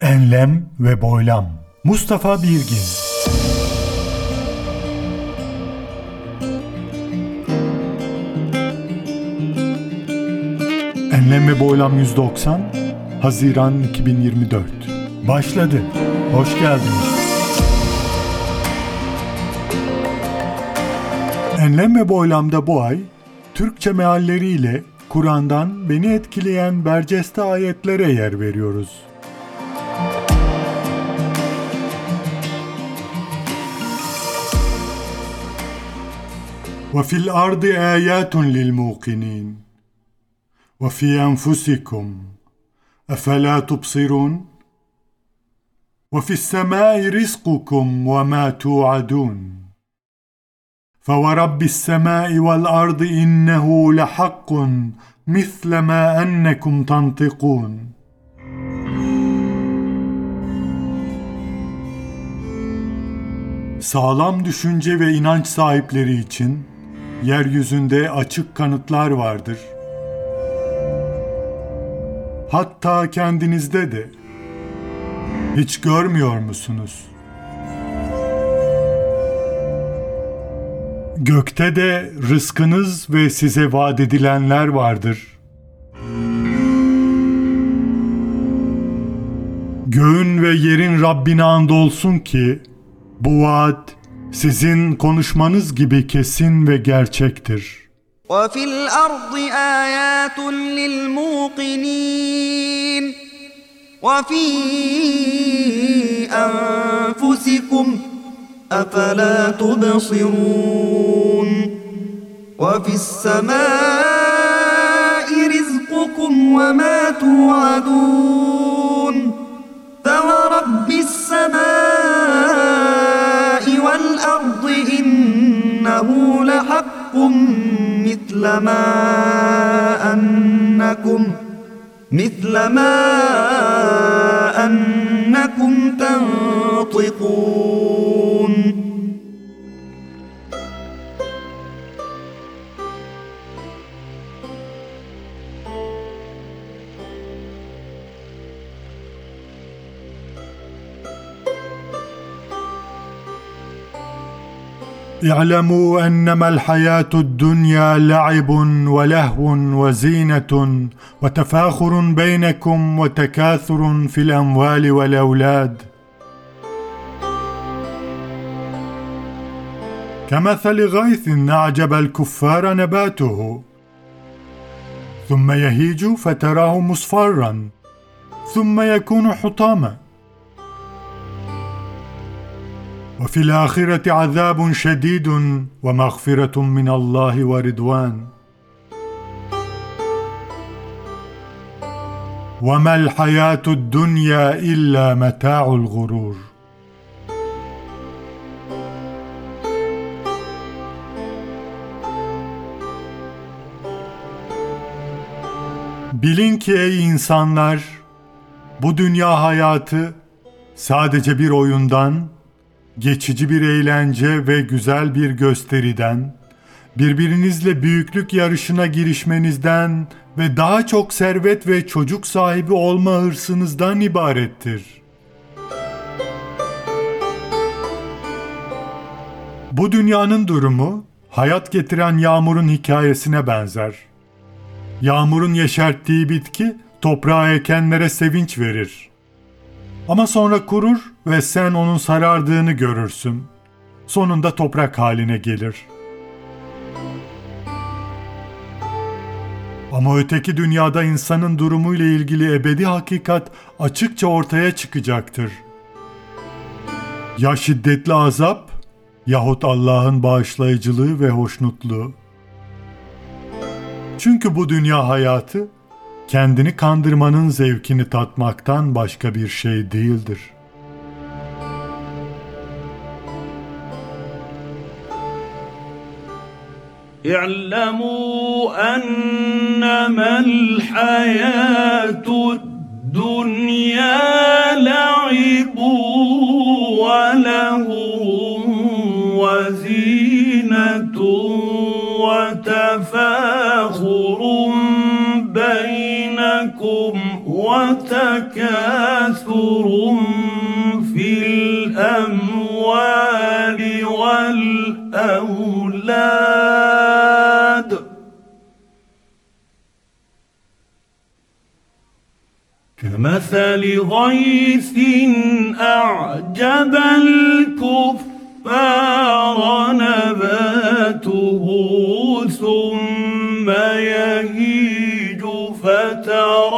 Enlem ve Boylam Mustafa Birgin Enlem ve Boylam 190 Haziran 2024 Başladı. Hoş geldiniz. Enlem ve Boylam'da bu ay Türkçe mealleriyle Kur'an'dan beni etkileyen berceste ayetlere yer veriyoruz. وفي الارض ايات للموقنين وفي انفسكم افلا تبصرون وفي السماء رزقكم وما توعدون فورب السماء والارض انه لحق مثل ما انكم تنطقون Sağlam düşünce ve inanç sahipleri için yeryüzünde açık kanıtlar vardır. Hatta kendinizde de. Hiç görmüyor musunuz? Gökte de rızkınız ve size vaat edilenler vardır. Göğün ve yerin Rabbine andolsun ki bu vaat sizin konuşmanız gibi kesin ve gerçektir. وفي الأرض آيات للموقنين وفي أنفسكم أفلا تبصرون وفي السماء رزقكم وما توعدون مثل اعلموا أنما الحياة الدنيا لعب ولهو وزينة وتفاخر بينكم وتكاثر في الأموال والأولاد. كمثل غيث أعجب الكفار نباته ثم يهيج فتراه مصفرا ثم يكون حطاما. وفي الاخره عذاب شديد ومغفره من الله ورضوان وما الحياه الدنيا الا متاع الغرور Bilin ki ey insanlar, bu dünya hayatı sadece bir oyundan, geçici bir eğlence ve güzel bir gösteriden, birbirinizle büyüklük yarışına girişmenizden ve daha çok servet ve çocuk sahibi olma hırsınızdan ibarettir. Bu dünyanın durumu hayat getiren yağmurun hikayesine benzer. Yağmurun yeşerttiği bitki toprağa ekenlere sevinç verir. Ama sonra kurur ve sen onun sarardığını görürsün. Sonunda toprak haline gelir. Ama öteki dünyada insanın durumuyla ilgili ebedi hakikat açıkça ortaya çıkacaktır. Ya şiddetli azap yahut Allah'ın bağışlayıcılığı ve hoşnutluğu. Çünkü bu dünya hayatı kendini kandırmanın zevkini tatmaktan başka bir şey değildir. اعلموا أنما الحياة الدنيا لعب وله وزينة بينكم وتكاثر في الأموال والأولاد. كمثل غيث أعجب الكفار نباته ثم يهيج فتراه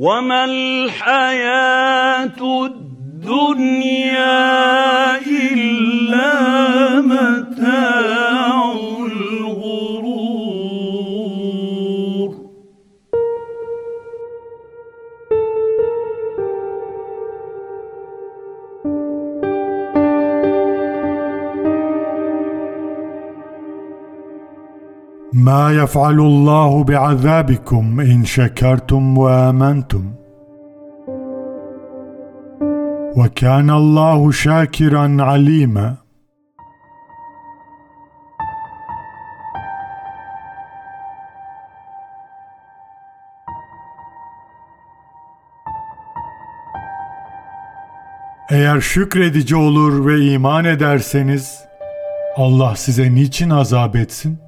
وما الحياة الدنيا إلا متاع ما يفعل الله بعذابكم ان شكرتم وامنتم وكان الله شاكرا عليما Eğer şükredici olur ve iman ederseniz Allah size niçin azap etsin?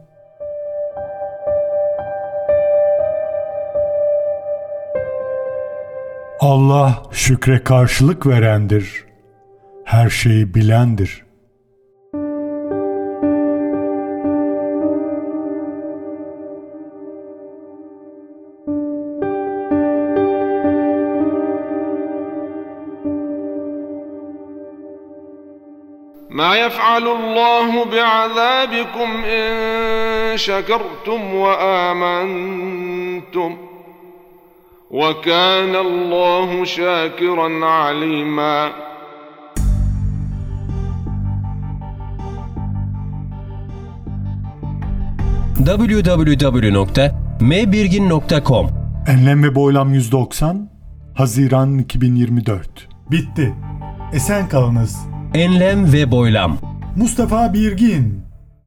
Allah şükre karşılık verendir. Her şeyi bilendir. ما يفعل الله بعذابكم ان شكرتم وامنتم وكان الله شاكرا عليما www.mbirgin.com Enlem ve boylam 190 Haziran 2024 Bitti. Esen kalınız. Enlem ve boylam Mustafa Birgin